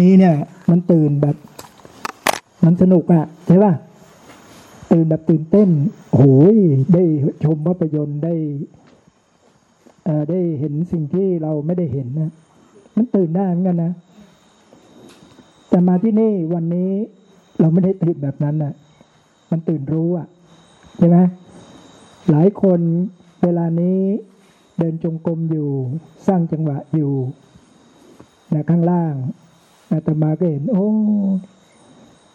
นี้เนี่ย มันตื่นแบบ มันสนุกอะใช่ป่ะตื่นแบบตื่นเต้นโอ้ยได้ชมภาพยนตร์ได้ได้เห็นสิ่งที่เราไม่ได้เห็นนะมันตื่นได้เหมือนกันนะแต่มาที่นี่วันนี้เราไม่ได้ตื่นแบบนั้นนะมันตื่นรู้อะใช่ไหมหลายคนเวลานี้เดินจงกรมอยู่ สร้างจังหวะอยู่นะข้างล่าง อาตมาก็เห็น โอ้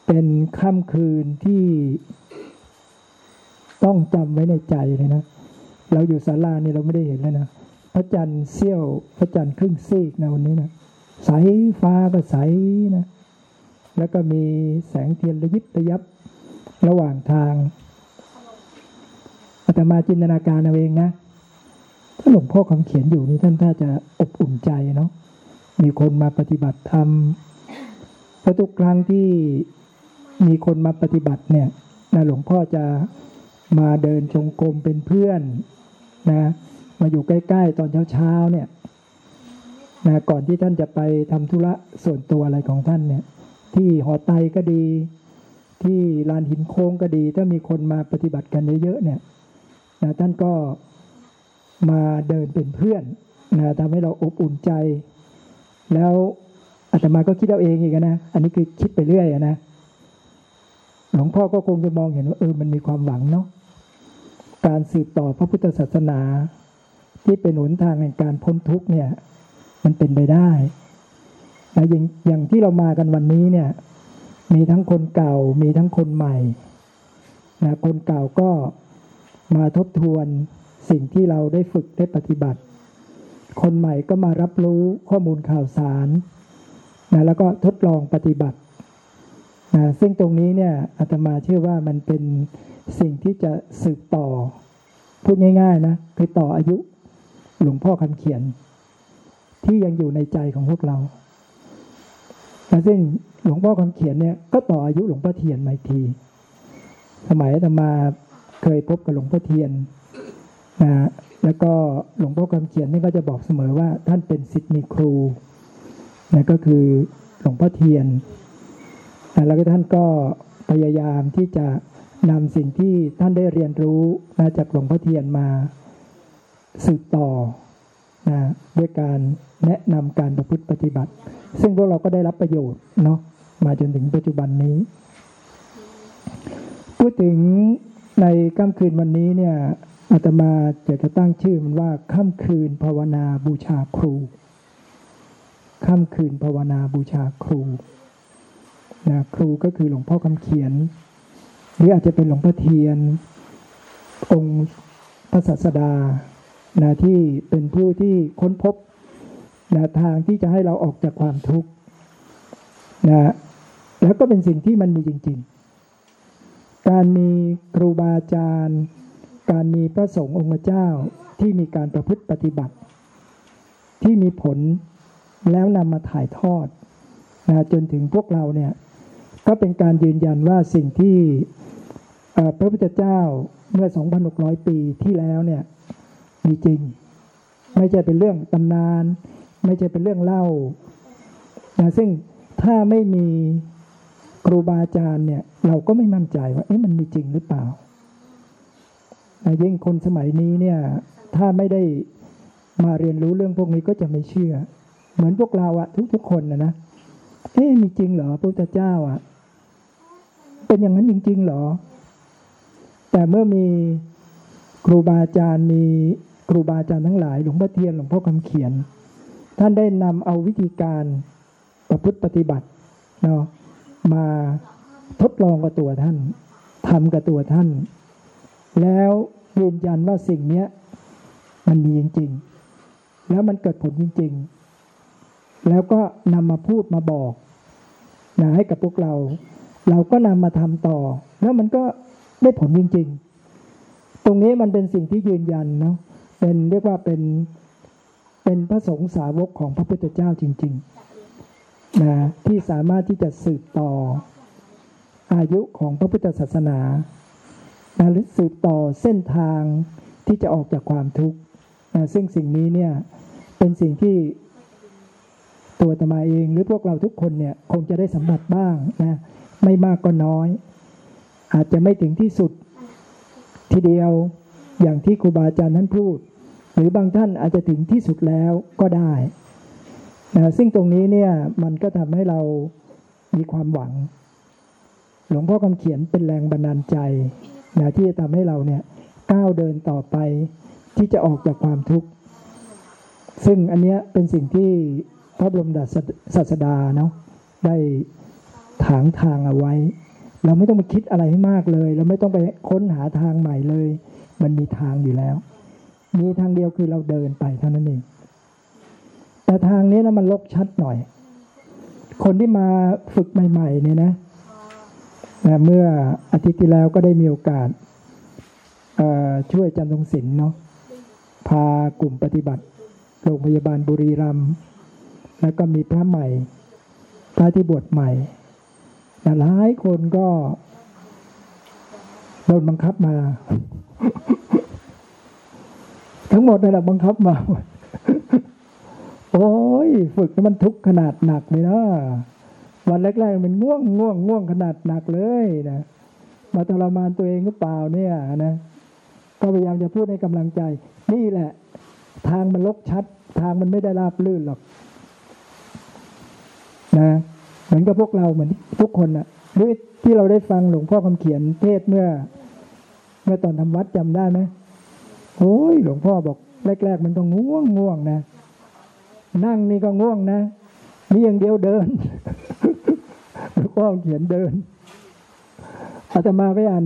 เป็นค่ำคืนที่ต้องจำไว้ในใจเลยนะ เราอยู่ศาลานี่เราไม่ได้เห็นแล้วนะ พระจันทร์เสี้ยว พระจันทร์ครึ่งซีกนะวันนี้นะใสฟ้าก็ใสนะ แล้วก็มีแสงเทียนระยิบระยับระหว่างทางอาตมาจินตนาการเอาเองนะ ถ้าหลวงพ่อคำเขียนอยู่นี่ท่านถ้าจะอบอุ่นใจเนาะ มีคนมาปฏิบัติธรรมพระทุกครั้งที่มีคนมาปฏิบัติเนี่ยนะหลวงพ่อจะมาเดินชงกรมเป็นเพื่อนนะมาอยู่ใกล้ ๆ ตอนเช้าๆเนี่ยนะก่อนที่ท่านจะไปทำธุระส่วนตัวอะไรของท่านเนี่ย ที่หอไตก็ดี ที่ลานหินโค้งก็ดี ถ้ามีคนมาปฏิบัติกันเยอะๆเนี่ยนะท่านก็มาเดินเป็นเพื่อนนะทำให้เราอบอุ่นใจ แล้วอาตมาก็คิดเอาเองอีกนะ อันนี้คือคิดไปเรื่อยนะ หลวงพ่อก็คงจะมองเห็นว่าเออ มันมีความหวังเนาะ การสืบต่อพระพุทธศาสนา ที่เป็นหนทางแห่งการพ้นทุกเนี่ย มันเป็นไปได้นะอย่างอย่างที่เรามากันวันนี้เนี่ย มีทั้งคนเก่า มีทั้งคนใหม่นะคนเก่าก็มาทบทวนสิ่งที่เราได้ฝึกได้ปฏิบัติ คนใหม่ก็มารับรู้ข้อมูลข่าวสารนะแล้วก็ทดลองปฏิบัตินะซึ่งตรงนี้เนี่ยอาตมาเชื่อว่ามันเป็นสิ่งที่จะสืบต่อ พูดง่ายๆนะคือต่ออายุหลวงพ่อคำเขียน ที่ยังอยู่ในใจของพวกเรานะซึ่งหลวงพ่อคำเขียนเนี่ยก็ต่ออายุหลวงพ่อเทียนมาที สมัยอาตมาเคยพบกับหลวงพ่อเทียนนะ แล้วก็หลวงพ่อคำเขียนนี่ก็จะบอกเสมอว่าท่านเป็นสิทธิ์มีครูนะก็คือหลวงพ่อเทียน แล้วก็ท่านก็พยายามที่จะนำสิ่งที่ท่านได้เรียนรู้นะจากหลวงพ่อเทียนมาสืบต่อนะด้วยการแนะนำการประพฤติปฏิบัติ ซึ่งพวกเราก็ได้รับประโยชน์เนาะมาจนถึงปัจจุบันนี้ พูดถึงในค่ำคืนวันนี้เนี่ย อาตมาจะจะตั้งชื่อมันว่าค่ำคืนภาวนาบูชาครูค่ำคืนภาวนาบูชาครูนะครูก็คือหลวงพ่อคำเขียน หรืออาจจะเป็นหลวงพ่อเทียน องค์พระศาสดานะที่เป็นผู้ที่ค้นพบนะทางที่จะให้เราออกจากความทุกข์นะแล้วก็เป็นสิ่งที่มันมีจริง ๆ การมีครูบาอาจารย์ การมีพระสงฆ์องค์เจ้าที่มีการประพฤติปฏิบัติ ที่มีผลแล้วนำมาถ่ายทอดนะจนถึงพวกเราเนี่ยก็เป็นการยืนยันว่าสิ่งที่พระพุทธเจ้าเมื่อ 2,600 ปีที่แล้วเนี่ยมีจริง ไม่ใช่เป็นเรื่องตำนาน ไม่ใช่เป็นเรื่องเล่านะซึ่งถ้าไม่มีครูบาอาจารย์เนี่ยเราก็ไม่มั่นใจว่าเอ๊ะมันมีจริงหรือเปล่า ยิ่งคนสมัยนี้เนี่ย ถ้าไม่ได้มาเรียนรู้เรื่องพวกนี้ก็จะไม่เชื่อ เหมือนพวกเราอะทุกๆคนนะนะเอ๊ะมีจริงเหรอพระพุทธเจ้าอะเป็นอย่างนั้นจริงๆเหรอ แต่เมื่อมีครูบาอาจารย์มีครูบาอาจารย์ทั้งหลายหลวงพ่อเทียนหลวงพ่อคำเขียน ท่านได้นำเอาวิธีการประพฤติปฏิบัติเนาะมาทดลองกับตัวท่านทำกับตัวท่าน แล้ว ยืนยันว่าสิ่งนี้มันมีจริง ๆ แล้วมันเกิดผลจริง ๆ แล้วก็นำมาพูดมาบอกนะให้กับพวกเรา เราก็นำมาทำต่อ แล้วมันก็ได้ผลจริง ๆ ตรงนี้มันเป็นสิ่งที่ยืนยันเนาะเป็นเรียกว่าเป็นเป็นพระสงฆ์สาวกของพระพุทธเจ้าจริงๆนะที่สามารถที่จะสืบต่ออายุของพระพุทธศาสนา นะหรือสืบต่อเส้นทางที่จะออกจากความทุกข์นะซึ่งสิ่งนี้เนี่ยเป็นสิ่งที่ตัวตมาเองหรือพวกเราทุกคนเนี่ยคงจะได้สัมผัสบ้างนะไม่มากก็น้อย อาจจะไม่ถึงที่สุดทีเดียวอย่างที่ครูบาอาจารย์ท่านพูด หรือบางท่านอาจจะถึงที่สุดแล้วก็ได้นะซึ่งตรงนี้เนี่ยมันก็ทำให้เรามีความหวัง หลวงพ่อคำเขียนเป็นแรงบันดาลใจ นะที่จะทำให้เราเนี่ยก้าวเดินต่อไปที่จะออกจากความทุกข์ ซึ่งอันเนี้ยเป็นสิ่งที่พระบรมศาสดาเนาะได้ถางทางเอาไว้ เราไม่ต้องไปคิดอะไรให้มากเลย เราไม่ต้องไปค้นหาทางใหม่เลย มันมีทางอยู่แล้ว มีทางเดียวคือเราเดินไปเท่านั้นเองแต่ทางนี้นะมันลกชัดหน่อย คนที่มาฝึกใหม่ ๆ เนี่ยนะ นะเมื่ออาทิตย์ที่แล้วก็ได้มีโอกาสช่วยจันทรงศิลป์เนาะพากลุ่มปฏิบัติ โรงพยาบาลบุรีรัมย์แล้วก็มีพระใหม่ พระที่บวชใหม่แต่หลายคนก็โดนบังคับมา ทั้งหมดนั่นแหละบังคับมา โอ้ย ฝึกมันทุกข์ขนาดหนักเลยนะ วันแรกๆมันง่วงง่วงง่วงขนาดหนักเลยนะมาทรมานตัวเองก็เปล่าเนี่ยนะก็พยายามจะพูดให้กำลังใจ นี่แหละ ทางมันลกชัด ทางมันไม่ได้ราบลื่นหรอก นะเหมือนกับพวกเราเหมือนทุกคนอะหรือที่เราได้ฟังหลวงพ่อคำเขียนเทศเมื่อ เมื่อตอนทำวัดจำได้ไหมโอ้ยหลวงพ่อบอก แรก ๆ มันก็ง่วงง่วงนะ นั่งนี่ก็ง่วงนะ นี่อย่างเดียวเดินหลวงพ่อเขียนเดินอาตมาไปอ่าน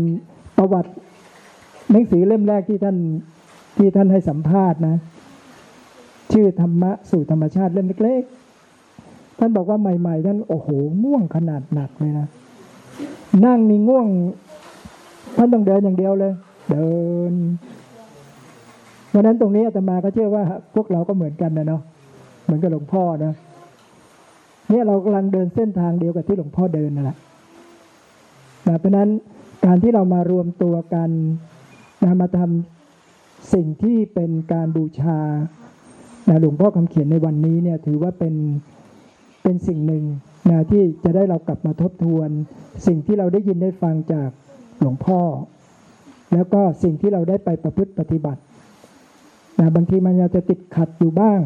ประวัติหนังสือเล่มแรกที่ท่านที่ท่านให้สัมภาษณ์นะ ชื่อธรรมะสู่ธรรมชาติเล่มเล็กๆท่านบอกว่าใหม่ ๆ ท่านโอ้โหง่วงขนาดหนักเลยนะนั่งนี่ง่วงท่านต้องเดินอย่างเดียวเลย เดินเพราะนั้นตรงนี้อาตมาก็เชื่อว่า พวกเราก็เหมือนกันนะเนาะเหมือนกับหลวงพ่อนะ เนี่ยเรากำลังเดินเส้นทางเดียวกับที่หลวงพ่อเดินนั่นแหละเพราะนั้นการที่เรามารวมตัวกันนะมาทำสิ่งที่เป็นการบูชานะหลวงพ่อคำเขียนในวันนี้เนี่ยถือว่าเป็นเป็นสิ่งหนึ่งนะที่จะได้เรากลับมาทบทวน สิ่งที่เราได้ยินได้ฟังจากหลวงพ่อ แล้วก็สิ่งที่เราได้ไปประพฤติปฏิบัตินะบางทีมันอาจจะติดขัดอยู่บ้าง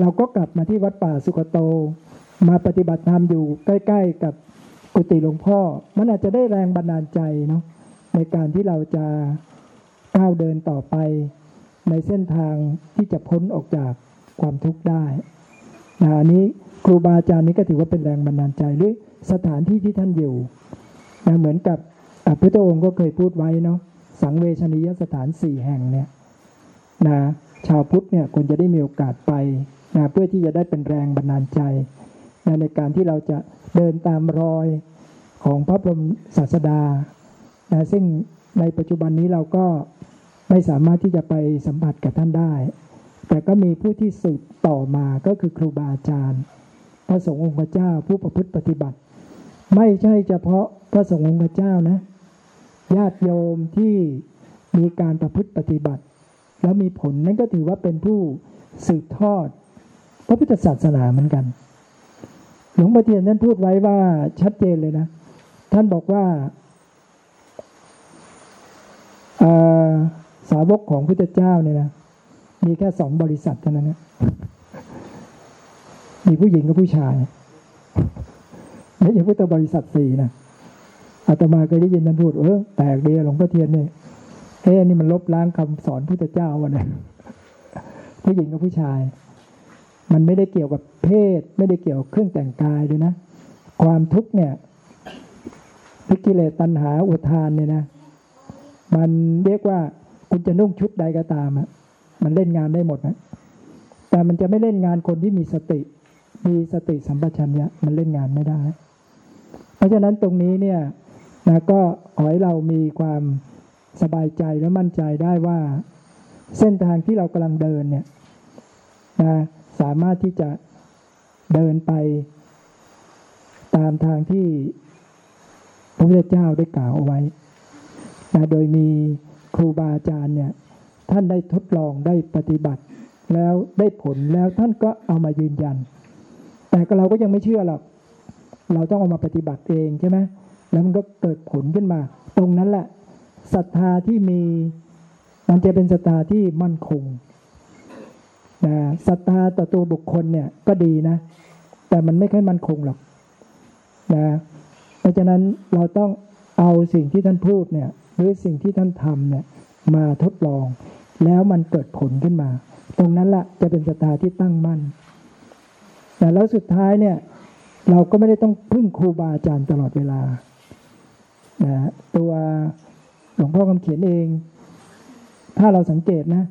เราก็กลับมาที่วัดป่าสุกโต มาปฏิบัติธรรมอยู่ใกล้ ๆ กับกุฏิหลวงพ่อ มันอาจจะได้แรงบันดาลใจเนาะในการที่เราจะก้าวเดินต่อไป ในเส้นทางที่จะพ้นออกจากความทุกข์ได้นะอันนี้ครูบาอาจารย์นี้ก็ถือว่าเป็นแรงบันดาลใจหรือสถานที่ที่ท่านอยู่นะเหมือนกับพระองค์ก็เคยพูดไว้เนาะสังเวชนียสถานสี่แห่งเนี่ยนะชาวพุทธเนี่ยควรจะได้มีโอกาสไปนะเพื่อที่จะได้เป็นแรงบันดาลใจ ในการที่เราจะเดินตามรอยของพระบรมศาสดานะซึ่งในปัจจุบันนี้เราก็ไม่สามารถที่จะไปสัมผัสกับท่านได้ แต่ก็มีผู้ที่สืบต่อมาก็คือครูบาอาจารย์ พระสงฆ์องค์เจ้าผู้ประพฤติปฏิบัติ ไม่ใช่เฉพาะพระสงฆ์องค์เจ้านะ ญาติโยมที่มีการประพฤติปฏิบัติ แล้วมีผลนั่นก็ถือว่าเป็นผู้สืบทอดพระพุทธศาสนาเหมือนกัน หลวงพ่อเทียนท่านพูดไว้ว่าชัดเจนเลยนะ ท่านบอกว่าสาวกของพุทธเจ้าเนี่ยนะมีแค่สองบริษัทเท่านั้นนะมีผู้หญิงกับผู้ชายไม่ใช่พุทธบริษัทสี่นะอาตมาเคยได้ยินท่านพูดเออแปลกดีหลวงพ่อเทียนเนี่ยเฮ้ยนี่มันลบล้างคำสอนพุทธเจ้าวะเนี่ยผู้หญิงกับผู้ชาย มันไม่ได้เกี่ยวกับเพศ ไม่ได้เกี่ยวกับเครื่องแต่งกายเลยนะ ความทุกข์เนี่ยพิกิเลสตัณหาอุทานเนี่ยนะ มันเรียกว่าคุณจะนุ่งชุดใดก็ตามอะมันเล่นงานได้หมดนะแต่มันจะไม่เล่นงานคนที่มีสติ มีสติสัมปชัญญะมันเล่นงานไม่ได้ เพราะฉะนั้นตรงนี้เนี่ยนะก็ขอให้เรามีความสบายใจและมั่นใจได้ว่า เส้นทางที่เรากำลังเดินเนี่ยนะ สามารถที่จะเดินไป ตามทางที่พระพุทธเจ้าได้กล่าวเอาไว้นะโดยมีครูบาอาจารย์เนี่ยท่านได้ทดลองได้ปฏิบัติ แล้วได้ผลแล้วท่านก็เอามายืนยัน แต่ก็เราก็ยังไม่เชื่อหรอกเราต้องเอามาปฏิบัติเองใช่ไหมแล้วมันก็เกิดผลขึ้นมา ตรงนั้นแหละศรัทธาที่มีมันจะเป็นศรัทธาที่มั่นคง นะศรัทธาต่อตัวบุคคลเนี่ยก็ดีนะ แต่มันไม่ค่อยมั่นคงหรอกนะเพราะฉะนั้นเราต้องเอาสิ่งที่ท่านพูดเนี่ยหรือสิ่งที่ท่านทำเนี่ยมาทดลอง แล้วมันเกิดผลขึ้นมา ตรงนั้นละจะเป็นศรัทธาที่ตั้งมั่นแต่แล้วสุดท้ายเนี่ยเราก็ไม่ได้ต้องพึ่งครูบาอาจารย์ตลอดเวลานะตัวหลวงพ่อคำเขียนเอง ถ้าเราสังเกตนะ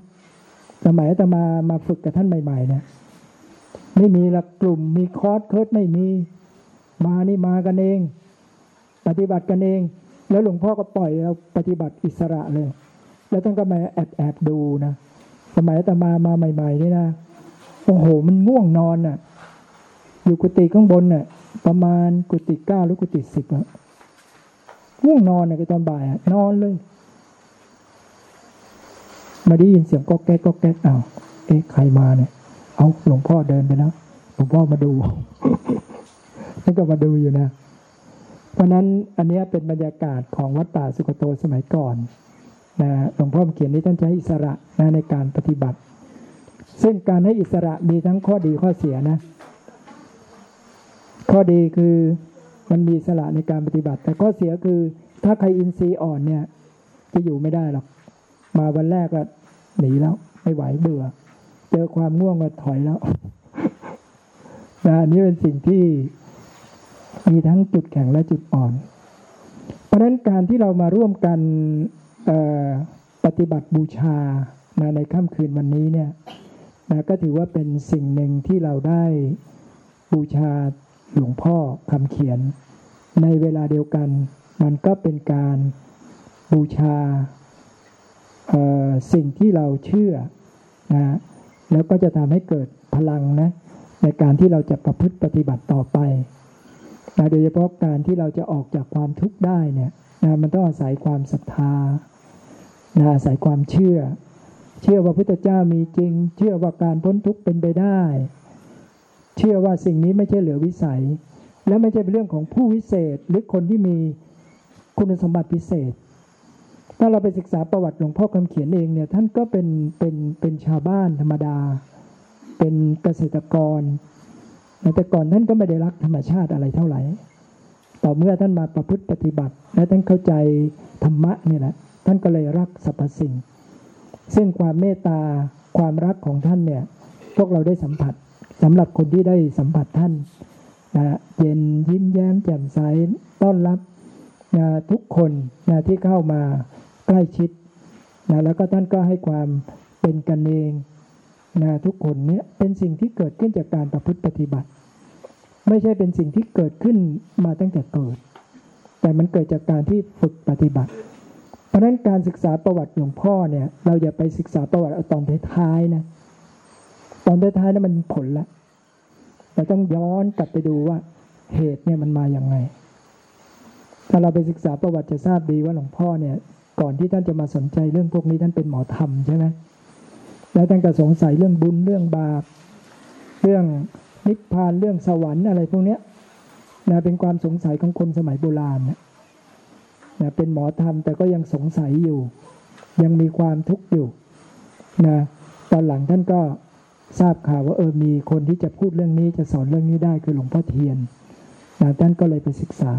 สมัยอาตมามาฝึกกับท่านใหม่ๆเนี่ยไม่มีหลักกลุ่มมีคอร์สเคิร์สไม่มี มานี่มากันเอง ปฏิบัติกันเอง แล้วหลวงพ่อก็ปล่อยเราปฏิบัติอิสระเลย แล้วท่านก็มาแอบแอบดูนะสมัยอาตมามาใหม่ ๆ นี่นะโอ้โหมันง่วงนอนน่ะ อยู่กุฏิข้างบนน่ะ ประมาณกุฏิเก้าหรือกุฏิสิบอะง่วงนอนน่ะตอนบ่ายอะนอนเลย มาได้ยินเสียงก็แก๊กก็แก๊กอ้าวเอ๊ะใครมาเนี่ย เอาหลวงพ่อเดินไปแล้วหลวงพ่อมาดูท่านก็มาดูอยู่นะ เพราะนั้นอันนี้เป็นบรรยากาศของวัดป่าสุกโตสมัยก่อนนะหลวงพ่อเขียนนี้ท่านใช้อิสระนะในการปฏิบัติ ซึ่งการให้อิสระมีทั้งข้อดีข้อเสียนะ ข้อดีคือมันมีอิสระในการปฏิบัติ แต่ข้อเสียคือถ้าใครอินทรีย์อ่อนเนี่ยจะอยู่ไม่ได้หรอก มาวันแรกก็ หนีแล้ว ไม่ไหวเบื่อ เจอความง่วงก็ถอยแล้วนะอันนี้เป็นสิ่งที่มีทั้งจุดแข็งและจุดอ่อน เพราะฉะนั้นการที่เรามาร่วมกันปฏิบัติบูชานะในค่ำคืนวันนี้เนี่ยนะก็ถือว่าเป็นสิ่งหนึ่งที่เราได้บูชาหลวงพ่อคำเขียน ในเวลาเดียวกัน มันก็เป็นการบูชา สิ่งที่เราเชื่อนะแล้วก็จะทำให้เกิดพลังนะในการที่เราจะประพฤติปฏิบัติต่อไปนะโดยเฉพาะการที่เราจะออกจากความทุกข์ได้เนี่ยนะมันต้องอาศัยความศรัทธานะอาศัยความเชื่อ เชื่อว่าพุทธเจ้ามีจริง เชื่อว่าการพ้นทุกข์เป็นไปได้ เชื่อว่าสิ่งนี้ไม่ใช่เหลือวิสัย และไม่ใช่เป็นเรื่องของผู้วิเศษหรือคนที่มีคุณสมบัติพิเศษ ถ้าเราไปศึกษาประวัติหลวงพ่อคำเขียนเองเนี่ย ท่านก็เป็นเป็นเป็นชาวบ้านธรรมดา เป็นเกษตรกรแต่ก่อนท่านก็ไม่ได้รักธรรมชาติอะไรเท่าไหร่ ต่อเมื่อท่านมาประพฤติปฏิบัติ และท่านเข้าใจธรรมะนี่แหละ ท่านก็เลยรักสรรพสิ่ง ซึ่งความเมตตาความรักของท่านเนี่ย พวกเราได้สัมผัสสำหรับคนที่ได้สัมผัสท่านนะเย็นยิ้มแย้มแจ่มใสต้อนรับนะทุกคนนะที่เข้ามา ล้ชิดนะแล้วก็ท่านก็ให้ความเป็นกันเองนะทุกคนเนี้ยเป็นสิ่งที่เกิดขึ้นจากการประพฤติปฏิบัติ ไม่ใช่เป็นสิ่งที่เกิดขึ้นมาตั้งแต่เกิด แต่มันเกิดจากการที่ฝึกปฏิบัติ เพราะนั้นการศึกษาประวัติหลวงพ่อเนี่ย เราอย่าไปศึกษาประวัติเอาตอนท้ายๆนะตอนท้ายๆนั้นมันผลละเราต้องย้อนกลับไปดูว่าเหตุเนี่ยมันมาอย่างไง ถ้าเราไปศึกษาประวัติจะทราบดีว่าหลวงพ่อเนี่ย ก่อนที่ท่านจะมาสนใจเรื่องพวกนี้ท่านเป็นหมอธรรมใช่ไหมแล้วท่านก็สงสัยเรื่องบุญเรื่องบาปเรื่องนิพพานเรื่องสวรรค์อะไรพวกนี้นะเป็นความสงสัยของคนสมัยโบราณนะเป็นหมอธรรมแต่ก็ยังสงสัยอยู่ ยังมีความทุกข์อยู่นะตอนหลังท่านก็ทราบข่าวว่าเออมีคนที่จะพูดเรื่องนี้จะสอนเรื่องนี้ได้คือหลวงพ่อเทียนนะท่านก็เลยไปศึกษา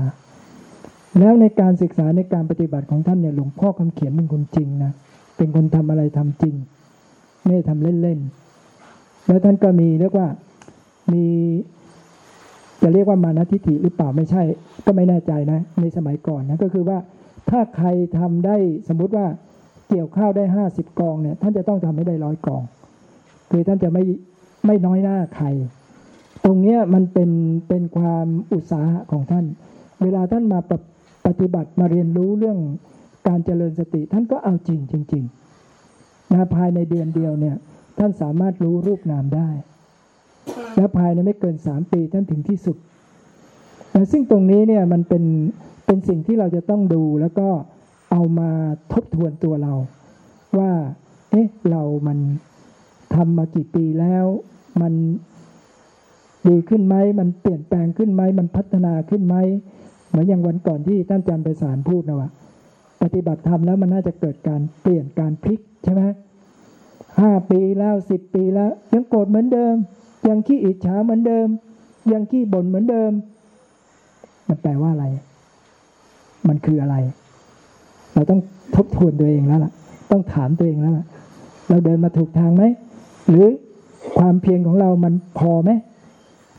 แล้วในการศึกษาในการปฏิบัติของท่านเนี่ยหลวงพ่อคำเขียนเป็นคนจริงนะเป็นคนทำอะไรทำจริง ไม่ทำเล่นๆแล้วท่านก็มีเรียกว่ามีจะเรียกว่ามานะทิฏฐิหรือเปล่าไม่ใช่ ก็ไม่แน่ใจนะ ในสมัยก่อนนะก็คือว่าถ้าใครทำได้สมมุติว่าเกี่ยวข้าวได้ห้าสิบกองเนี่ยท่านจะต้องทำให้ได้ร้อยกอง คือท่านจะไม่ไม่น้อยหน้าใคร ตรงเนี้ยมันเป็นเป็นความอุตสาหะของท่าน เวลาท่านมาป ปฏิบัติมาเรียนรู้เรื่องการเจริญสติ ท่านก็เอาจริงจริงๆนะภายในเดือนเดียวเนี่ย ท่านสามารถรู้รูปนามได้ และภายในไม่เกินสามปีท่านถึงที่สุดนะซึ่งตรงนี้เนี่ยมันเป็นเป็นสิ่งที่เราจะต้องดูแล้วก็เอามาทบทวนตัวเรา ว่า เอ๊ะ เรามันทำมากี่ปีแล้ว มันดีขึ้นไหม มันเปลี่ยนแปลงขึ้นไหม มันพัฒนาขึ้นไหม เหมือนอย่างวันก่อนที่ท่านอาจารย์ไปสารพูดนะว่าปฏิบัติธรรมแล้วมันน่าจะเกิดการเปลี่ยนการพลิกใช่ไหมห้าปีแล้วสิบปีแล้ว ยังโกรธเหมือนเดิม ยังขี้อิจฉาเหมือนเดิม ยังขี้บ่นเหมือนเดิม มันแปลว่าอะไร มันคืออะไร เราต้องทบทวนตัวเองแล้วล่ะ ต้องถามตัวเองแล้วล่ะ เราเดินมาถูกทางไหม หรือความเพียรของเรามันพอไหม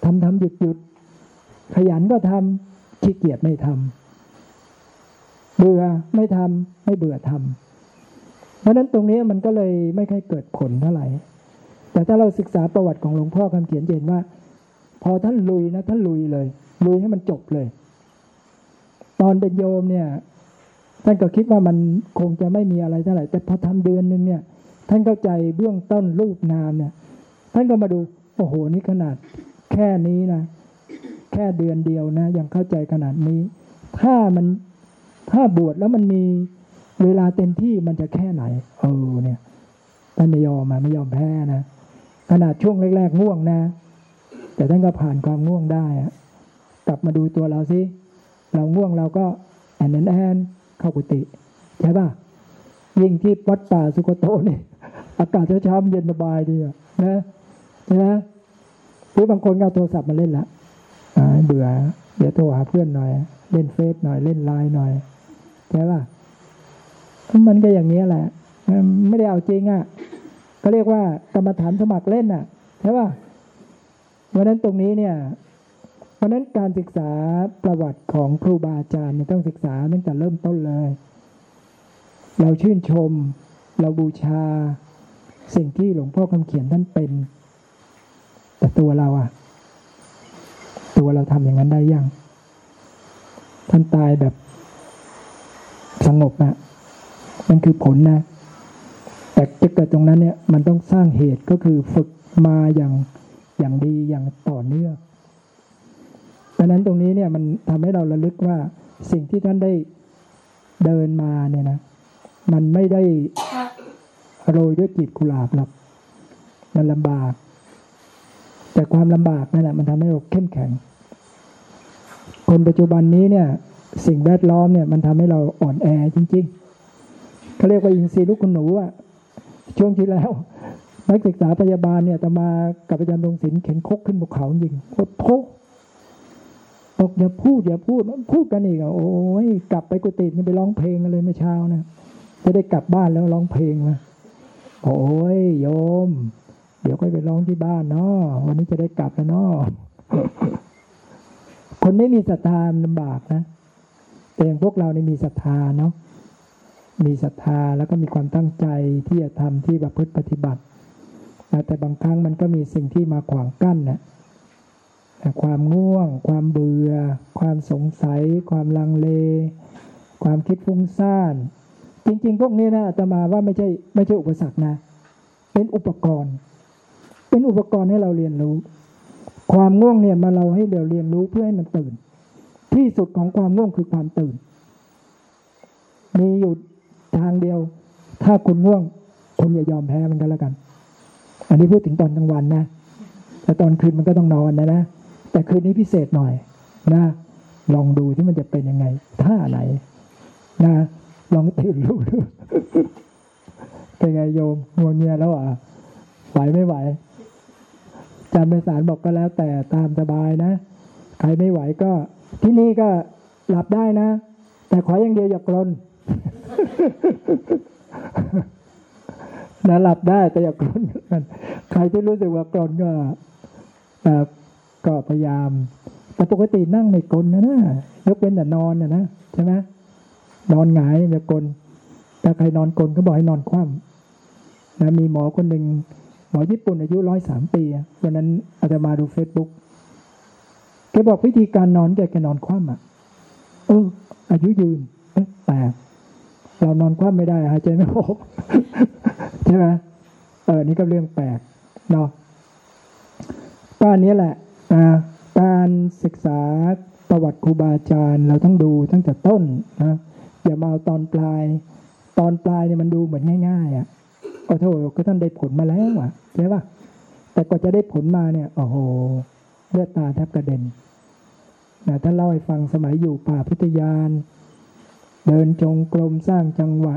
ทำทำหยุดหยุดขยันก็ทำ ขี้เกียจไม่ทำเบื่อไม่ทำไม่เบื่อทำเพราะนั้นตรงนี้มันก็เลยไม่ค่อยเกิดผลเท่าไหร่แต่ถ้าเราศึกษาประวัติของหลวงพ่อคำเขียนเห็นว่า พอท่านลุยนะท่านลุยเลย ลุยให้มันจบเลย ตอนเป็นโยมเนี่ยท่านก็คิดว่ามันคงจะไม่มีอะไรเท่าไหร่แต่พอทำเดือนนึงเนี่ย ท่านเข้าใจเบื้องต้นรูปนามเนี่ย ท่านก็มาดูโอ้โหนี่ขนาดแค่นี้นะ แค่เดือนเดียวนะยังเข้าใจขนาดนี้ ถ้ามันถ้าบวชแล้วมันมีเวลาเต็มที่มันจะแค่ไหน เออเนี่ยท่านไม่ยอมมาไม่ยอมแพ้นะขนาดช่วงแรกๆง่วงนะ แต่ท่านก็ผ่านความง่วงได้กลับมาดูตัวเราสิเราง่วงเราก็แอนแอนแอนเข้ากุฏิใช่ป่ะยิ่งที่วัดป่าสุโกโตนี่อากาศเช้าๆเย็นสบายดีอะนะใช่ไหมหรือบางคนก็เอาโทรศัพท์มาเล่นละ เบื่อ เดี๋ยวโทรหาเพื่อนหน่อย เล่นเฟซหน่อยเล่นไลน์หน่อยใช่ป่ะมันก็อย่างนี้แหละ ไม่ได้เอาจริงอะก็เรียกว่ากรรมฐานสมัครเล่นอะใช่ป่ะเพราะนั้นตรงนี้เนี่ย เพราะนั้นการศึกษาประวัติของครูบาอาจารย์เนี่ยต้องศึกษาตั้งแต่เริ่มต้นเลย เราชื่นชม เราบูชา สิ่งที่หลวงพ่อคำเขียนท่านเป็น แต่ตัวเราอะ ตัวเราทำอย่างนั้นได้ยังท่านตายแบบสงบอะมันคือผลนะ แต่จะเกิดตรงนั้นเนี่ย มันต้องสร้างเหตุก็คือฝึกมาอย่างอย่างดีอย่างต่อเนื่องดังนั้นตรงนี้เนี่ยมันทำให้เราระลึกว่าสิ่งที่ท่านได้เดินมาเนี่ยนะ มันไม่ได้โรยด้วยกลีบกุหลาบหรอกมันลำบาก แต่ความลำบากนั่นแหละมันทำให้เราเข้มแข็ง คนปัจจุบันนี้เนี่ย สิ่งแวดล้อมเนี่ย มันทำให้เราอ่อนแอจริงๆเขาเรียกว่าอินทรีย์ลูกคุณหนูอะช่วงที่แล้วนักศึกษาพยาบาลเนี่ยแต่มากับอาจารย์ดงศิลป์เข็นคกขึ้นภูเขาจริงโคตรโพบอกอย่าพูดอย่าพูดพูดกันอีกอะโอ้ยกลับไปกุฏินี่ไปร้องเพลงกันเลยเมื่อเช้านะจะได้กลับบ้านแล้วร้องเพลงนะโอ้ยโยม เดี๋ยวก็ไปร้องที่บ้านเนาะวันนี้จะได้กลับแล้วเนาะ คนไม่มีศรัทธาลำบากนะ แต่อย่างพวกเรานี่มีศรัทธาเนาะมีศรัทธาแล้วก็มีความตั้งใจที่จะทำที่ประพฤติปฏิบัติแต่บางครั้งมันก็มีสิ่งที่มาขวางกั้นนะความง่วง ความเบื่อ ความสงสัย ความลังเล ความคิดฟุ้งซ่าน จริง ๆ พวกนี้นะอาตมาว่าไม่ใช่ไม่ใช่อุปสรรคนะ เป็นอุปกรณ์ เป็นอุปกรณ์ให้เราเรียนรู้ ความง่วงเนี่ยมาเราให้เราเรียนรู้เพื่อให้มันตื่น ที่สุดของความง่วงคือความตื่น มีอยู่ทางเดียว ถ้าคุณง่วง คุณอย่ายอมแพ้มันก็แล้วกัน อันนี้พูดถึงตอนกลางวันนะแต่ตอนคืนมันก็ต้องนอนนะนะแต่คืนนี้พิเศษหน่อยนะ ลองดูที่มันจะเป็นยังไง ท่าไหน นะ ลองตื่นรู้ดูเป็นไงโยมงัวเงียแล้วอะไหวไม่ไหว จำเป็นสารบอกก็แล้วแต่ตามสบายนะ ใครไม่ไหวก็ ที่นี่ก็หลับได้นะ แต่ขออย่างเดียวอย่ากรนนะหลับได้แต่อย่ากรนกัน ใครที่รู้สึกว่ากรนก็แบบก็พยายาม แต่ปกตินั่งไม่กลนนะนะยกเว้นแต่นอนนะนะใช่ไหมนอนหงายอย่ากลนถ้าใครนอนกลนก็บอกให้นอนคว่ำนะมีหมอคนหนึ่ง มอญี่ปุ่นอายุร้อยสามปีวันนั้นอาจจะมาดูเฟซบุ๊กแกบอกวิธีการนอนแกแกนอนคว่ำอะเอออายุยืนเอ๊ะแปลกเรานอนคว่ำไม่ได้หายใจไม่ออกใช่ไหมเออนี่ก็เรื่องแปลกเนาะก็อันนี้แหละการศึกษาประวัติครูบาอาจารย์เราต้องดูตั้งแต่ต้นนะอย่ามาเอาตอนปลาย ตอนปลายเนี่ยมันดูเหมือนง่ายๆอะ โอ้โหก็ท่านได้ผลมาแล้วอะใช่ป่ะแต่กว่าจะได้ผลมาเนี่ย โอ้โหเลือดตาแทบกระเด็นนะท่านเล่าให้ฟังสมัยอยู่ป่าพุทธยานเดินจงกรมสร้างจังหวะ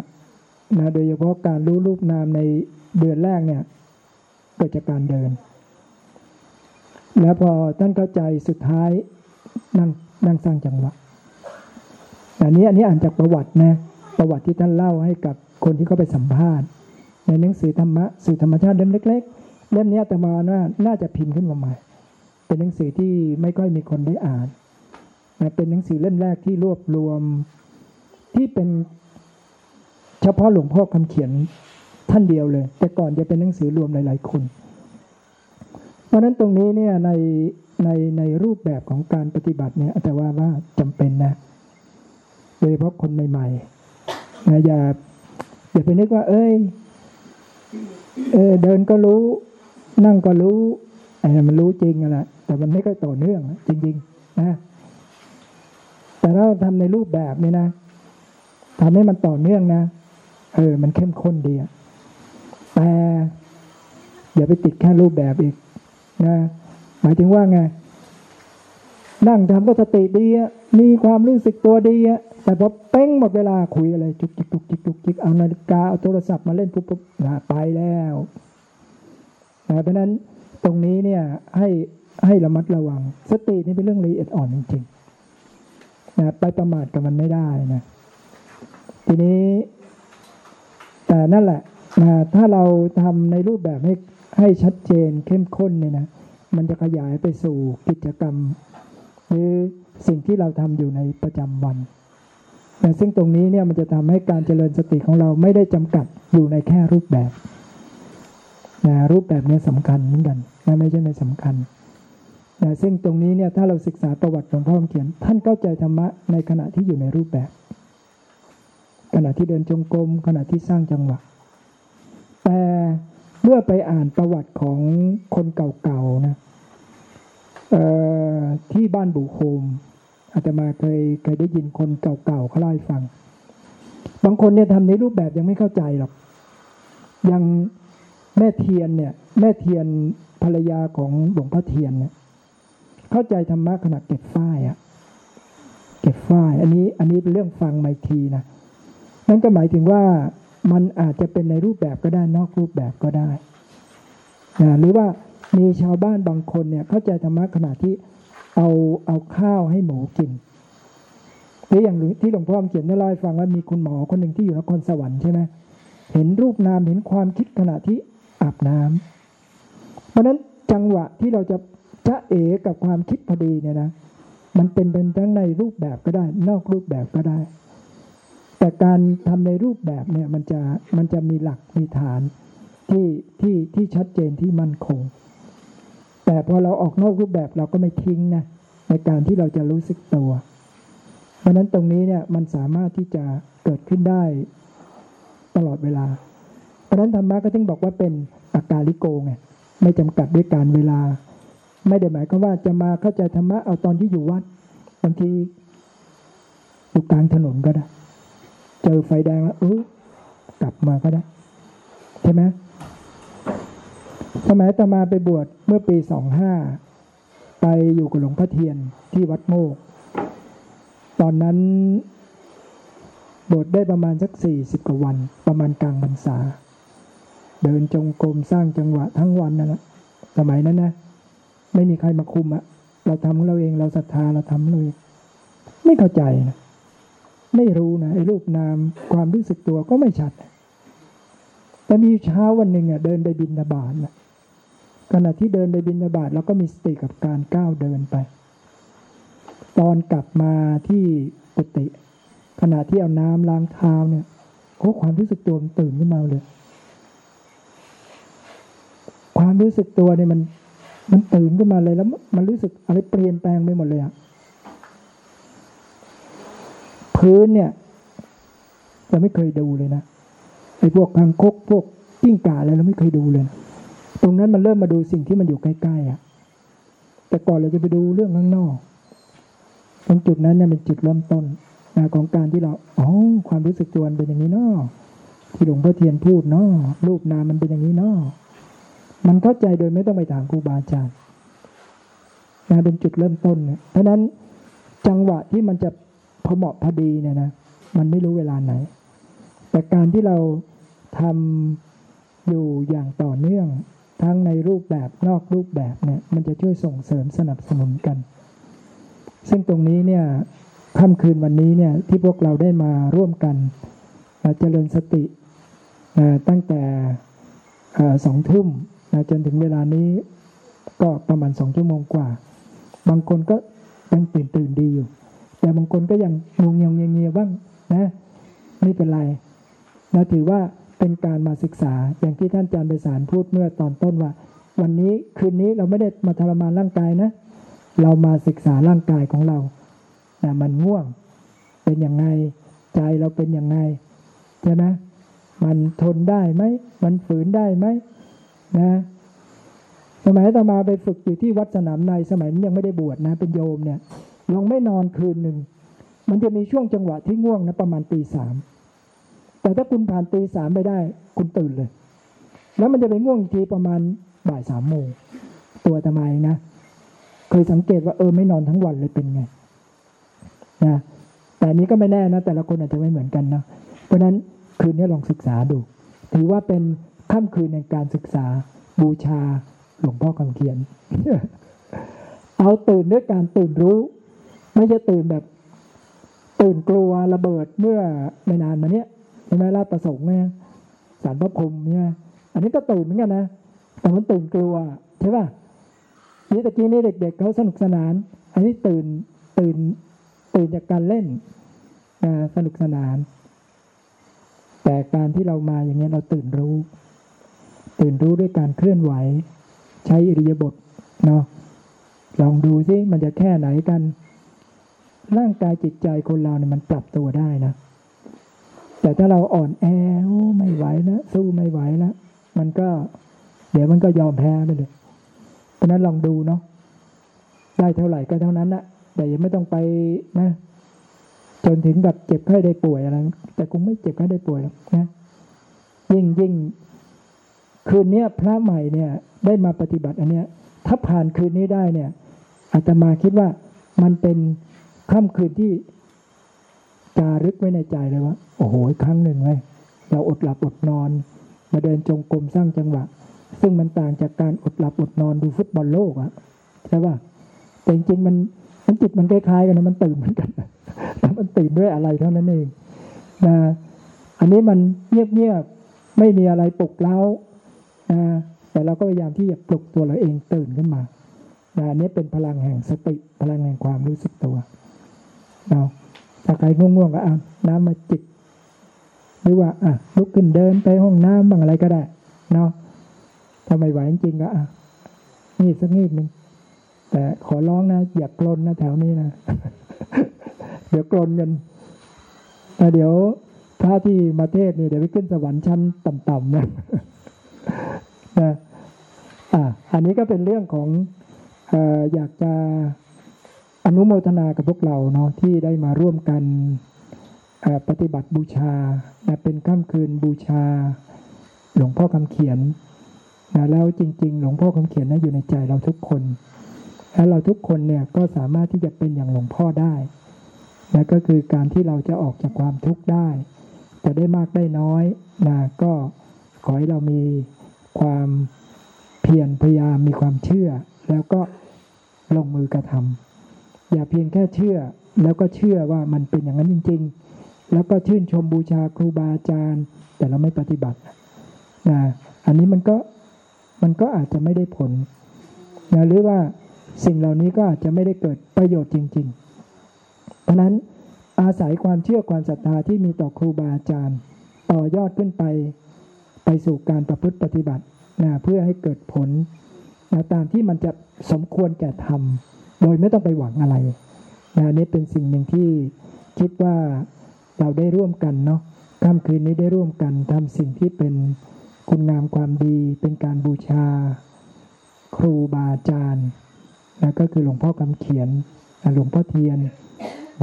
นะโดยเฉพาะการรู้รูปนามในเดือนแรกเนี่ยเกิดจากการเดิน แล้วพอท่านเข้าใจสุดท้ายนั่งนั่งสร้างจังหวะอันนี้อันนี้อ่านจากประวัตินะประวัติที่ท่านเล่าให้กับคนที่เขาไปสัมภาษณ์ ในหนังสือธรรมะสื่อธรรมชาติเล่มเล็ก ๆ เล่มนี้แต่มาน่าน่าจะพิมพ์ขึ้นมาใหม่ เป็นหนังสือที่ไม่ค่อยมีคนได้อ่านนะเป็นหนังสือเล่มแรกที่รวบรวมที่เป็นเฉพาะหลวงพ่อคำเขียนท่านเดียวเลย แต่ก่อนจะเป็นหนังสือรวมหลาย ๆ คน เพราะฉะนั้นตรงนี้เนี่ยในในในรูปแบบของการปฏิบัติเนี่ยแต่ว่าว่าจำเป็นนะโดยเฉพาะคนใหม่ๆนะอย่าอย่าไปนึกว่า เอ้ย เออเดินก็รู้ นั่งก็รู้ไอ้มันรู้จริงอะแหละแต่มันไม่ค่อยต่อเนื่องจริง ๆ นะ แต่เราทำในรูปแบบนี้นะทำให้มันต่อเนื่องนะเออ มันเข้มข้นดีอะแต่อย่าไปติดแค่รูปแบบอีกนะหมายถึงว่าไงนั่งทำก็สติดีอะมีความรู้สึกตัวดีอะ แต่พอเป้งหมดเวลาคุยอะไรจุกจิกจุกจิกจุกจิกเอานาฬิกาเอาโทรศัพท์มาเล่นปุ๊บปุ๊บไปแล้วนะเพราะนั้นตรงนี้เนี่ยให้ให้ระมัดระวัง สตินี่เป็นเรื่องละเอียดอ่อนจริงๆนะไปประมาทกับมันไม่ได้นะทีนี้ แต่นั่นแหละนะถ้าเราทำในรูปแบบให้ให้ชัดเจนเข้มข้นเนี่ยนะมันจะขยายไปสู่กิจกรรม หรือสิ่งที่เราทำอยู่ในประจำวัน ซึ่งตรงนี้เนี่ยมันจะทำให้การเจริญสติของเราไม่ได้จำกัดอยู่ในแค่รูปแบบนะรูปแบบนี้สำคัญเหมือนกันนะไม่ใช่ไม่สำคัญนะซึ่งตรงนี้เนี่ยถ้าเราศึกษาประวัติหลวงพ่อเขียน ท่านเข้าใจธรรมะในขณะที่อยู่ในรูปแบบ ขณะที่เดินจงกรมขณะที่สร้างจังหวะ แต่เมื่อไปอ่านประวัติของคนเก่าๆนะที่บ้านบุโคม อาตมาเคยเคยได้ยินคนเก่าๆเขาเล่าให้ฟัง บางคนเนี่ยทำในรูปแบบยังไม่เข้าใจหรอก ยังแม่เทียนเนี่ย แม่เทียนภรรยาของหลวงพ่อเทียนเนี่ย เข้าใจธรรมะขณะเก็บฝ้ายอะเก็บฝ้าย อันนี้ อันนี้เป็นเรื่องฟังไม่ทีนะนั่นก็หมายถึงว่ามันอาจจะเป็นในรูปแบบก็ได้นอกรูปแบบก็ได้นะหรือว่ามีชาวบ้านบางคนเนี่ย เข้าใจธรรมะขณะที่ เอาเอาข้าวให้หมูกินหรืออย่างที่หลวงพ่อเขียนได้เล่าให้ฟังว่ามีคุณหมอคนหนึ่งที่อยู่นครสวรรค์ใช่ไหมเห็นรูปนามเห็นความคิดขณะที่อาบน้ำเพราะนั้นจังหวะที่เราจะจะเอกับความคิดพอดีเนี่ยนะมันเป็นเป็นทั้งในรูปแบบก็ได้ นอกรูปแบบก็ได้ แต่การทำในรูปแบบเนี่ยมันจะมันจะมีหลักมีฐานที่ที่ที่ชัดเจนที่มั่นคง แต่พอเราออกนอกรูปแบบเราก็ไม่ทิ้งนะในการที่เราจะรู้สึกตัว เพราะนั้นตรงนี้เนี่ยมันสามารถที่จะเกิดขึ้นได้ตลอดเวลา เพราะนั้นธรรมะก็ถึงบอกว่าเป็นอากาลิโกไงไม่จำกัดด้วยการเวลา ไม่ได้หมายความว่าจะมาเข้าใจธรรมะเอาตอนที่อยู่วัดบางทีอยู่กลางถนนก็ได้ เจอไฟแดงแล้วเออกลับมาก็ได้ ใช่ไหม สมัยตมาไปบวชเมื่อปีสองห้าไปอยู่กับหลวงพ่อเทียนที่วัดโมก ตอนนั้นบวชได้ประมาณสักสี่สิบกว่าวัน ประมาณกลางพรรษา เดินจงกรมสร้างจังหวะทั้งวันนั่นแหละสมัยนั้นนะไม่มีใครมาคุมอะเราทำของเราเองเราศรัทธาเราทำเลย ไม่เข้าใจนะไม่รู้นะไอ้รูปนามความรู้สึกตัวก็ไม่ชัด แต่มีเช้าวันหนึ่งอะเดินไปบินนาบาตนะขณะที่เดินไปบินนาบาตเราก็มีสติกับการก้าวเดินไป ตอนกลับมาที่กุฏิขณะที่เอาน้ำล้างเท้าเนี่ยโอ้ความรู้สึกตัวมันตื่นขึ้นมาเลย ความรู้สึกตัวเนี่ยมัน มันตื่นขึ้นมาเลยแล้ว มันรู้สึกอะไรเปลี่ยนแปลงไปหมดเลยอะพื้นเนี่ยเราไม่เคยดูเลยนะ อ้พวกคางคกพวกกิ้งก่าอะไรเราไม่เคยดูเลย ตรงนั้นมันเริ่มมาดูสิ่งที่มันอยู่ใกล้ๆอะ แต่ก่อนเราจะไปดูเรื่องข้างนอก ตรงจุดนั้นเนี่ยเป็นจุดเริ่มต้นนะของการที่เราอ๋อความรู้สึกตัวมันเป็นอย่างนี้เนาะที่หลวงพ่อเทียนพูดเนาะรูปนามมันเป็นอย่างนี้เนาะมันเข้าใจโดยไม่ต้องไปถามครูบาอาจารย์นะเป็นจุดเริ่มต้นเนี่ยเพราะนั้นจังหวะที่มันจะพอเหมาะพอดีเนี่ยนะมันไม่รู้เวลาไหน แต่การที่เรา ทำอยู่อย่างต่อเนื่อง ทั้งในรูปแบบนอกรูปแบบเนี่ยมันจะช่วยส่งเสริมสนับสนุนกัน ซึ่งตรงนี้เนี่ยค่ำคืนวันนี้เนี่ยที่พวกเราได้มาร่วมกันเจริญสติตั้งแต่สองทุ่มจนถึงเวลานี้ก็ประมาณสองชั่วโมงกว่า บางคนก็ยังตื่นตื่นดีอยู่ แต่บางคนก็ยังงงเงียเงียบ้างนะไม่เป็นไรเราถือว่า เป็นการมาศึกษา อย่างที่ท่านอาจารย์ไปสารพูดเมื่อตอนต้นว่า วันนี้คืนนี้เราไม่ได้มาทรมานร่างกายนะ เรามาศึกษาร่างกายของเรานะมันง่วง เป็นอย่างไง ใจเราเป็นอย่างไงใช่ไหมมันทนได้ไหม มันฝืนได้ไหมนะ สมัยตมาไปฝึกอยู่ที่วัดสนามในสมัยนี้ยังไม่ได้บวชนะ เป็นโยมเนี่ยลองไม่นอนคืนหนึ่ง มันจะมีช่วงจังหวะที่ง่วงนะประมาณตีสาม แต่ถ้าคุณผ่านตีสามไปได้ คุณตื่นเลย แล้วมันจะไปง่วงทีประมาณบ่ายสามโมงตัวทำไมนะ เคยสังเกตว่าเออไม่นอนทั้งวันเลยเป็นไงนะแต่นี้ก็ไม่แน่นะ แต่ละคนอาจจะไม่เหมือนกันนะเพราะนั้นคืนนี้ลองศึกษาดู ถือว่าเป็นค่ำคืนในการศึกษาบูชาหลวงพ่อคำเขียน เอาตื่นด้วยการตื่นรู้ ไม่ใช่ตื่นแบบ ตื่นกลัวระเบิดเมื่อไม่นานมาเนี้ย ใช่ไหมราชประสงค์เนี่ยสารพระพรมเนี่ยอันนี้ก็ตื่นเหมือนกันนะแต่มันตื่นกลัวใช่ป่ะนี่ตะกี้นี่เด็ก ๆเขาสนุกสนาน อันนี้ตื่นตื่นตื่นจากการเล่นสนุกสนาน แต่การที่เรามาอย่างเงี้ยเราตื่นรู้ ตื่นรู้ด้วยการเคลื่อนไหว ใช้อิริยาบถเนาะลองดูซิมันจะแค่ไหนกัน ร่างกายจิตใจคนเราเนี่ยมันปรับตัวได้นะ แต่ถ้าเราอ่อนแอไม่ไหวแล้วสู้ไม่ไหวแล้วมันก็ เดี๋ยวมันก็ยอมแพ้ไปเลย เพราะนั้นลองดูเนาะได้เท่าไหร่ก็เท่านั้นนะแต่ยังไม่ต้องไปนะ จนถึงกับเจ็บไข้ได้ป่วยอะไรแต่คงไม่เจ็บไข้ได้ป่วยหรอกนะยิ่งยิ่งคืนนี้พระใหม่เนี่ย ได้มาปฏิบัติอันเนี้ย ถ้าผ่านคืนนี้ได้เนี่ยอาตมาคิดว่ามันเป็นค่ำคืนที่จารึกไว้ในใจเลยว่า โอ้โหครั้งหนึ่งเลยเราอดหลับอดนอน มาเดินจงกรมสร้างจังหวะ ซึ่งมันต่างจากการอดหลับอดนอนดูฟุตบอลโลกอะใช่ป่ะแต่จริงๆมันมันจิตมันคล้ายๆกันนะมันตื่นเหมือนกันแต่มันตื่นด้วยอะไรเท่านั้นเองนะอันนี้มันเงียบๆไม่มีอะไรปลุกเล้านะแต่เราก็พยายามที่จะปลุกตัวเราเองตื่นขึ้นมานะอันนี้เป็นพลังแห่งสติพลังแห่งความรู้สึกตัวเราถ้าใครง่วงๆก็เอาน้ำมาจิบ หรือว่าอะลุกขึ้นเดินไปห้องน้ำบ้างอะไรก็ได้ เนาะถ้าไม่ไหวจริงๆก็อะนี่สักนิดหนึ่งแต่ขอร้องนะอย่ากลนนะแถวนี้นะเดี๋ยวกลนกันแต่เดี๋ยวพระที่มาเทศนี่ยเดี๋ยวไปขึ้นสวรรค์ชั้นต่ำๆนะนะอะอันนี้ก็เป็นเรื่องของออยากจะอนุโมทนากับพวกเราเนาะที่ได้มาร่วมกัน ปฏิบัติบูชาเป็นค่ำคืนบูชา หลวงพ่อคำเขียนนะแล้วจริง ๆ หลวงพ่อคำเขียนนะอยู่ในใจเราทุกคนและเราทุกคนเนี่ยก็สามารถที่จะเป็นอย่างหลวงพ่อได้นะก็คือการที่เราจะออกจากความทุกข์ได้ จะได้มากได้น้อยนะก็ขอให้เรามีความเพียรพยายามมีความเชื่อ แล้วก็ลงมือกระทำอย่าเพียงแค่เชื่อ แล้วก็เชื่อว่ามันเป็นอย่างนั้นจริง ๆ แล้วก็ชื่นชมบูชาครูบาอาจารย์ แต่เราไม่ปฏิบัตินะอันนี้มันก็มันก็อาจจะไม่ได้ผลนะหรือว่าสิ่งเหล่านี้ก็อาจจะไม่ได้เกิดประโยชน์จริง ๆ เพราะนั้นอาศัยความเชื่อความศรัทธาที่มีต่อครูบาอาจารย์ ต่อยอดขึ้นไปไปสู่การประพฤติปฏิบัตินะเพื่อให้เกิดผลนะตามที่มันจะสมควรแก่ทำโดยไม่ต้องไปหวังอะไรนะนี่เป็นสิ่งหนึ่งที่คิดว่า เราได้ร่วมกันเนาะค่ำคืนนี้ได้ร่วมกันทำสิ่งที่เป็นคุณงามความดี เป็นการบูชา ครูบาอาจารย์นะก็คือหลวงพ่อคำเขียนหลวงพ่อเทียน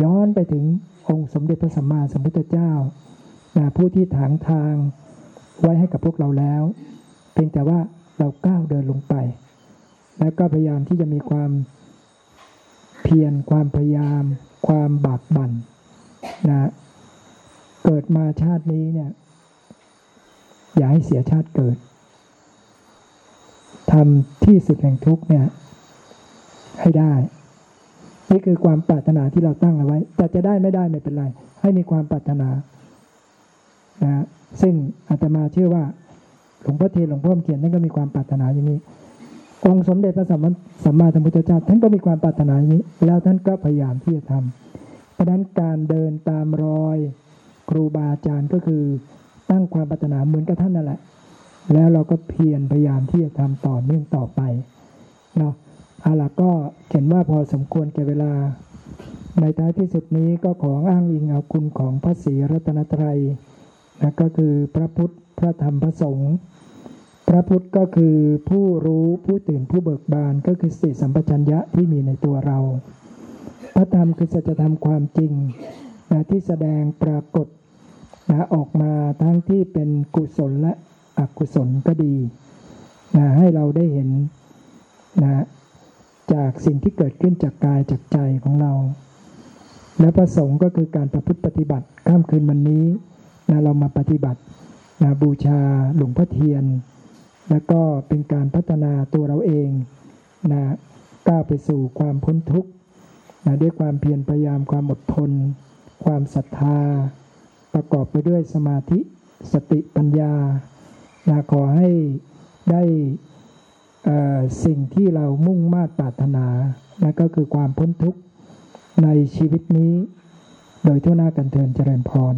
ย้อนไปถึงองค์สมเด็จพระสัมมาสัมพุทธเจ้านะผู้ที่ถางทางไว้ให้กับพวกเราแล้ว เพียงแต่ว่าเราก้าวเดินลงไป แล้วก็พยายามที่จะมีความเพียรความพยายาม ความบากบั่นนะ เกิดมาชาตินี้เนี่ย อย่าให้เสียชาติเกิดทำที่สุดแห่งทุกเนี่ย ให้ได้ นี่คือความปรารถนาที่เราตั้งเอาไว้ แต่จะได้ไม่ได้ไม่เป็นไร ให้มีความปรารถนานะซึ่งอาตมาเชื่อว่าหลวงพ่อเทหลวงพ่อเขียนท่านก็มีความปรารถนาอย่างนี้องค์สมเด็จพระสัมมาสัมมาสัมพุทธเจ้าท่านก็มีความปรารถนาอย่างนี้ แล้วท่านก็พยายามที่จะทำเพราะนั้นการเดินตามรอย ครูบาอาจารย์ก็คือตั้งความปรารถนาเหมือนกับท่านนั่นแหละ แล้วเราก็เพียรพยายามที่จะทำต่อเนื่องต่อไปเนาะอาล่ะก็เห็นว่าพอสมควรแก่เวลา ในท้ายที่สุดนี้ก็ขออ้างอิงเอาคุณของพระศรีรัตนตรัยนะก็คือพระพุทธพระธรรมพระสงฆ์พระพุทธก็คือผู้รู้ผู้ตื่นผู้เบิกบานก็คือสติสัมปชัญญะที่มีในตัวเรา พระธรรมคือสัจธรรมความจริง นะที่แสดงปรากฏนะออกมาทั้งที่เป็นกุศลและอกุศลก็ดีนะให้เราได้เห็นนะจากสิ่งที่เกิดขึ้นจากกายจากใจของเรา และประสงค์ก็คือการประพฤติปฏิบัติข้ามคืนวันนี้นะเรามาปฏิบัตินะบูชาหลวงพ่อเทียน แล้วก็เป็นการพัฒนาตัวเราเองนะก้าวไปสู่ความพ้นทุกข์นะด้วยความเพียรพยายามความอดทน ความศรัทธา ประกอบไปด้วยสมาธิสติปัญญานะขอให้ได้สิ่งที่เรามุ่งมา่ปรารถนาและก็คือความพ้นทุกข์ในชีวิตนี้ โดยทั่วหน้ากันเทินเจริญพร